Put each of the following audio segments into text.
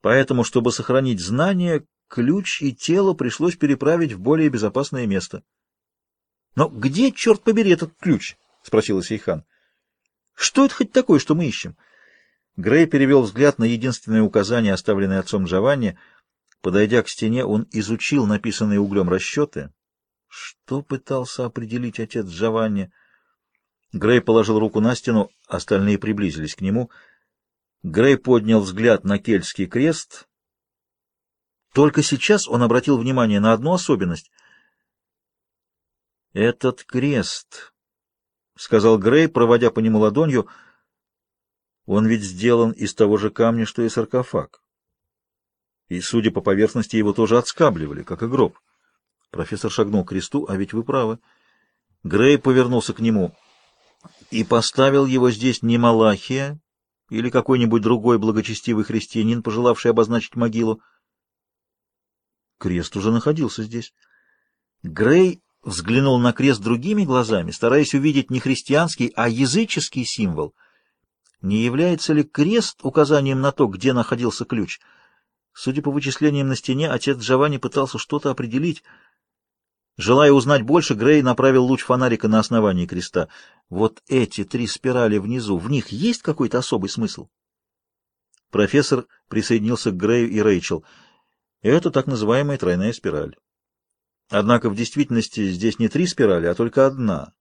Поэтому, чтобы сохранить знания, ключ и тело пришлось переправить в более безопасное место. — Но где, черт побери, этот ключ? — спросила Сейхан. — Что это хоть такое, что мы ищем? Грей перевел взгляд на единственное указание, оставленное отцом Джованни. Подойдя к стене, он изучил написанные углем расчеты. Что пытался определить отец Джованни? Грей положил руку на стену, остальные приблизились к нему. Грей поднял взгляд на кельтский крест — только сейчас он обратил внимание на одну особенность. «Этот крест», — сказал Грей, проводя по нему ладонью, — «он ведь сделан из того же камня, что и саркофаг. И, судя по поверхности, его тоже отскабливали, как и гроб». Профессор шагнул к кресту, а ведь вы правы. Грей повернулся к нему и поставил его здесь не Малахия или какой-нибудь другой благочестивый христианин, пожелавший обозначить могилу, Крест уже находился здесь. Грей взглянул на крест другими глазами, стараясь увидеть не христианский, а языческий символ. Не является ли крест указанием на то, где находился ключ? Судя по вычислениям на стене, отец Джованни пытался что-то определить. Желая узнать больше, Грей направил луч фонарика на основание креста. Вот эти три спирали внизу, в них есть какой-то особый смысл? Профессор присоединился к Грею и Рэйчел — это так называемая тройная спираль. Однако в действительности здесь не три спирали, а только одна.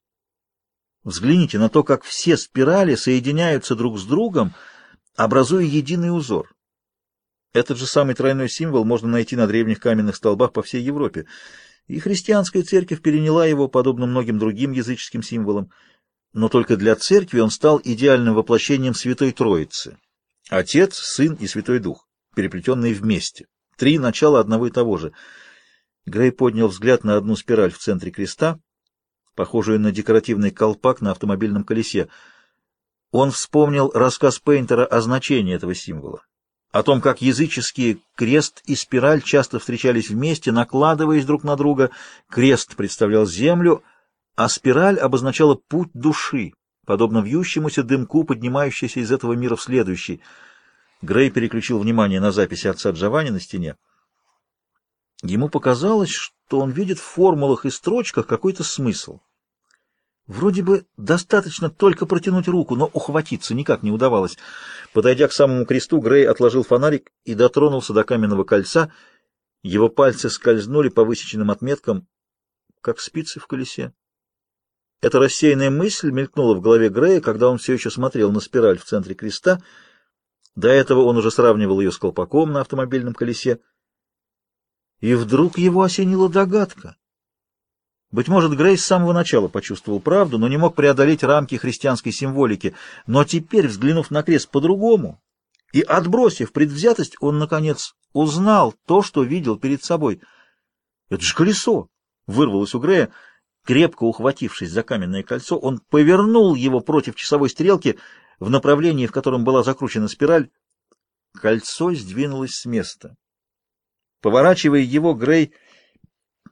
Взгляните на то, как все спирали соединяются друг с другом, образуя единый узор. Этот же самый тройной символ можно найти на древних каменных столбах по всей Европе, и христианская церковь переняла его, подобно многим другим языческим символам, но только для церкви он стал идеальным воплощением Святой Троицы — Отец, Сын и Святой Дух, переплетенные вместе. Три начала одного и того же. Грей поднял взгляд на одну спираль в центре креста, похожую на декоративный колпак на автомобильном колесе. Он вспомнил рассказ Пейнтера о значении этого символа, о том, как языческие крест и спираль часто встречались вместе, накладываясь друг на друга. Крест представлял землю, а спираль обозначала путь души, подобно вьющемуся дымку, поднимающейся из этого мира в следующий — Грей переключил внимание на записи отца Джованни на стене. Ему показалось, что он видит в формулах и строчках какой-то смысл. Вроде бы достаточно только протянуть руку, но ухватиться никак не удавалось. Подойдя к самому кресту, Грей отложил фонарик и дотронулся до каменного кольца. Его пальцы скользнули по высеченным отметкам, как спицы в колесе. Эта рассеянная мысль мелькнула в голове Грея, когда он все еще смотрел на спираль в центре креста — до этого он уже сравнивал ее с колпаком на автомобильном колесе. И вдруг его осенила догадка. Быть может, Грейс с самого начала почувствовал правду, но не мог преодолеть рамки христианской символики. Но теперь, взглянув на крест по-другому и отбросив предвзятость, он, наконец, узнал то, что видел перед собой. «Это же колесо!» — вырвалось у Грея. Крепко ухватившись за каменное кольцо, он повернул его против часовой стрелки — в направлении, в котором была закручена спираль, кольцо сдвинулось с места. Поворачивая его, Грей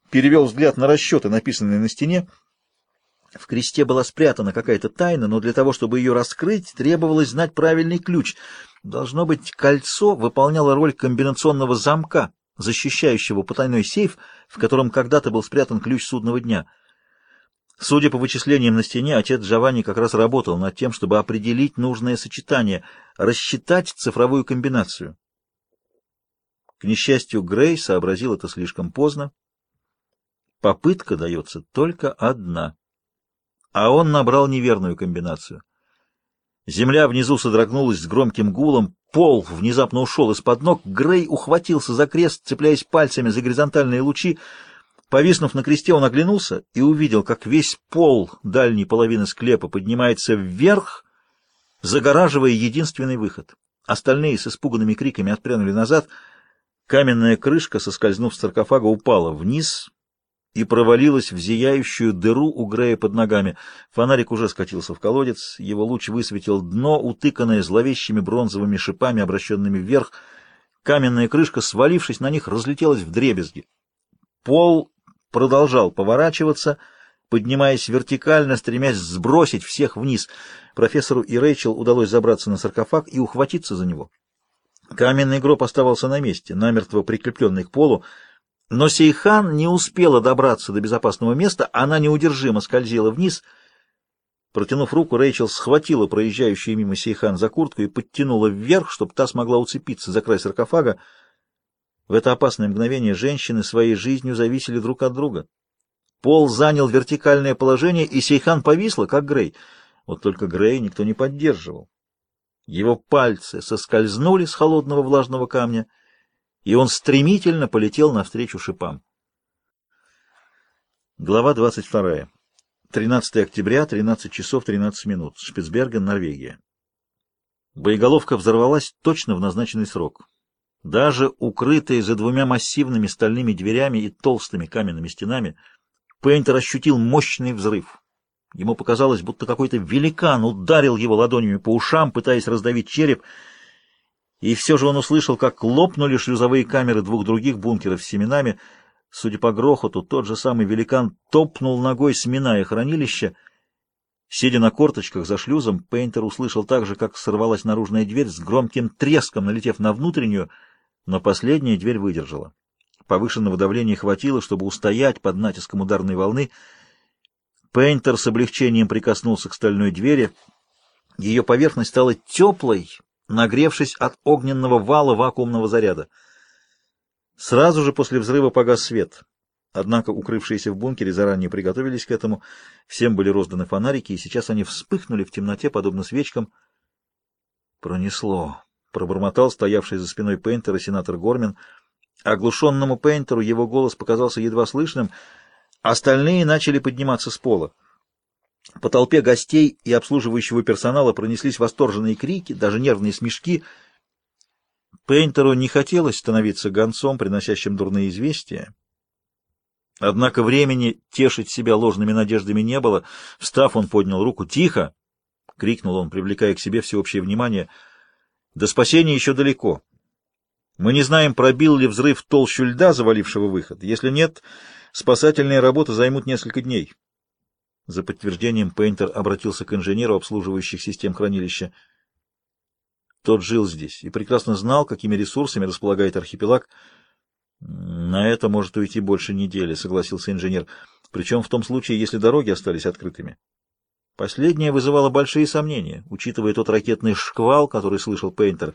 перевел взгляд на расчеты, написанные на стене. В кресте была спрятана какая-то тайна, но для того, чтобы ее раскрыть, требовалось знать правильный ключ. Должно быть, кольцо выполняло роль комбинационного замка, защищающего потайной сейф, в котором когда-то был спрятан ключ судного дня — Судя по вычислениям на стене, отец Джованни как раз работал над тем, чтобы определить нужное сочетание, рассчитать цифровую комбинацию. К несчастью, Грей сообразил это слишком поздно. Попытка дается только одна. А он набрал неверную комбинацию. Земля внизу содрогнулась с громким гулом, пол внезапно ушел из-под ног, Грей ухватился за крест, цепляясь пальцами за горизонтальные лучи, Повиснув на кресте, он оглянулся и увидел, как весь пол дальней половины склепа поднимается вверх, загораживая единственный выход. Остальные с испуганными криками отпрянули назад. Каменная крышка, соскользнув с саркофага, упала вниз и провалилась в зияющую дыру у Грея под ногами. Фонарик уже скатился в колодец, его луч высветил дно, утыканное зловещими бронзовыми шипами, обращенными вверх. Каменная крышка, свалившись на них, разлетелась в дребезги. Пол продолжал поворачиваться, поднимаясь вертикально, стремясь сбросить всех вниз. Профессору и Рэйчел удалось забраться на саркофаг и ухватиться за него. Каменный гроб оставался на месте, намертво прикрепленный к полу, но Сейхан не успела добраться до безопасного места, она неудержимо скользила вниз. Протянув руку, Рэйчел схватила проезжающую мимо Сейхан за куртку и подтянула вверх, чтобы та смогла уцепиться за край саркофага. В это опасное мгновение женщины своей жизнью зависели друг от друга. Пол занял вертикальное положение, и Сейхан повисла, как Грей. Вот только Грей никто не поддерживал. Его пальцы соскользнули с холодного влажного камня — и он стремительно полетел навстречу шипам. Глава 22. 13 октября, 13 часов 13 минут. Шпицберген, Норвегия. Боеголовка взорвалась точно в назначенный срок. Даже укрытые за двумя массивными стальными дверями и толстыми каменными стенами, Пейнтер ощутил мощный взрыв. Ему показалось, будто какой-то великан ударил его ладонями по ушам, пытаясь раздавить череп, и все же он услышал, как лопнули шлюзовые камеры двух других бункеров с семенами. Судя по грохоту, тот же самый великан топнул ногой, сминая хранилище. Сидя на корточках за шлюзом, Пейнтер услышал так же, как сорвалась наружная дверь с громким треском, налетев на внутреннюю, но последняя дверь выдержала. Повышенного давления хватило, чтобы устоять под натиском ударной волны. Пейнтер с облегчением прикоснулся к стальной двери. Ее поверхность стала теплой, нагревшись от огненного вала вакуумного заряда. Сразу же после взрыва погас свет. Однако укрывшиеся в бункере заранее приготовились к этому. Всем были розданы фонарики, и сейчас они вспыхнули в темноте, подобно свечкам. «Пронесло», — пробормотал стоявший за спиной Пейнтера сенатор Гормин. Оглушенному Пейнтеру его голос показался едва слышным. Остальные начали подниматься с пола. По толпе гостей и обслуживающего персонала пронеслись восторженные крики, даже нервные смешки. Пейнтеру не хотелось становиться гонцом, приносящим дурные известия. Однако времени тешить себя ложными надеждами не было. Встав, он поднял руку. «Тихо!» — крикнул он, привлекая к себе всеобщее внимание. «До спасения еще далеко. Мы не знаем, пробил ли взрыв толщу льда, завалившего выход. Если нет, спасательные работы займут несколько дней». За подтверждением Пейнтер обратился к инженеру обслуживающих систем хранилища. Тот жил здесь и прекрасно знал, какими ресурсами располагает архипелаг. На это может уйти больше недели, согласился инженер, причем в том случае, если дороги остались открытыми. Последнее вызывало большие сомнения, учитывая тот ракетный шквал, который слышал Пейнтер.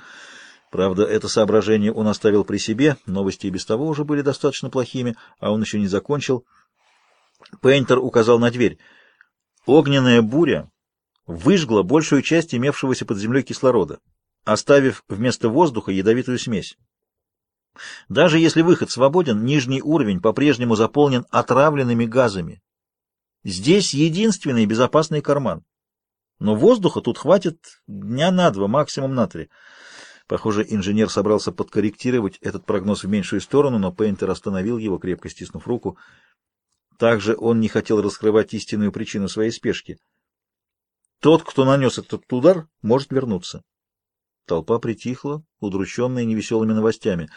Правда, это соображение он оставил при себе, новости и без того уже были достаточно плохими, а он еще не закончил. Пейнтер указал на дверь — Огненная буря выжгла большую часть имевшегося под землей кислорода, оставив вместо воздуха ядовитую смесь. Даже если выход свободен, нижний уровень по-прежнему заполнен отравленными газами. Здесь единственный безопасный карман. Но воздуха тут хватит дня на два, максимум на три. Похоже, инженер собрался подкорректировать этот прогноз в меньшую сторону, но Пейнтер остановил его, крепко стиснув руку. Также он не хотел раскрывать истинную причину своей спешки. Тот, кто нанес этот удар, может вернуться. Толпа притихла, удрученная невеселыми новостями.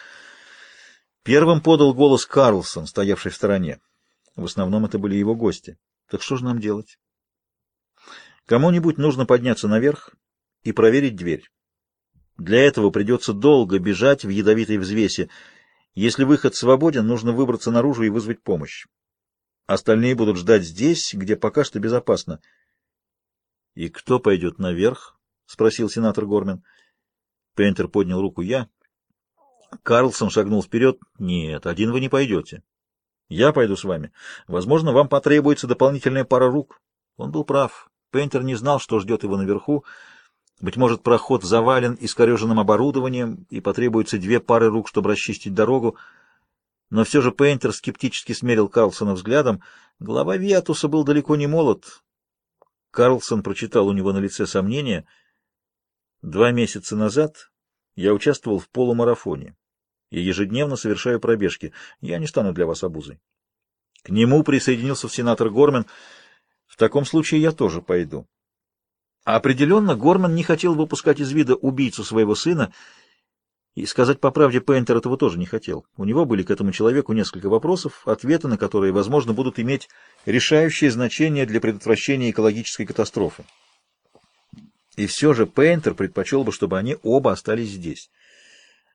Первым подал голос Карлсон, стоявший в стороне. В основном это были его гости. Так что же нам делать? Кому-нибудь нужно подняться наверх и проверить дверь. Для этого придется долго бежать в ядовитой взвесе. Если выход свободен, нужно выбраться наружу и вызвать помощь. Остальные будут ждать здесь, где пока что безопасно. — И кто пойдет наверх? — спросил сенатор Гормен. Пейнтер поднял руку. — Я. Карлсон шагнул вперед. — Нет, один вы не пойдете. Я пойду с вами. Возможно, вам потребуется дополнительная пара рук. Он был прав. Пейнтер не знал, что ждет его наверху. Быть может, проход завален искореженным оборудованием, и потребуется две пары рук, чтобы расчистить дорогу. Но все же Пейнтер скептически смерил Карлсона взглядом. Глава Виатуса был далеко не молод. Карлсон прочитал у него на лице сомнения. Два месяца назад я участвовал в полумарафоне и ежедневно совершаю пробежки. Я не стану для вас обузой. К нему присоединился сенатор Гормен. В таком случае я тоже пойду. Определенно, Горман не хотел выпускать из вида убийцу своего сына и сказать по правде, Пейнтер этого тоже не хотел. У него были к этому человеку несколько вопросов, ответы на которые, возможно, будут иметь решающее значение для предотвращения экологической катастрофы. И все же Пейнтер предпочел бы, чтобы они оба остались здесь.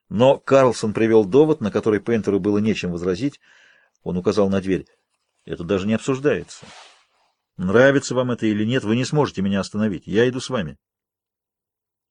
Но Карлсон привел довод, на который Пейнтеру было нечем возразить. Он указал на дверь. Это даже не обсуждается. Нравится вам это или нет, вы не сможете меня остановить. Я иду с вами.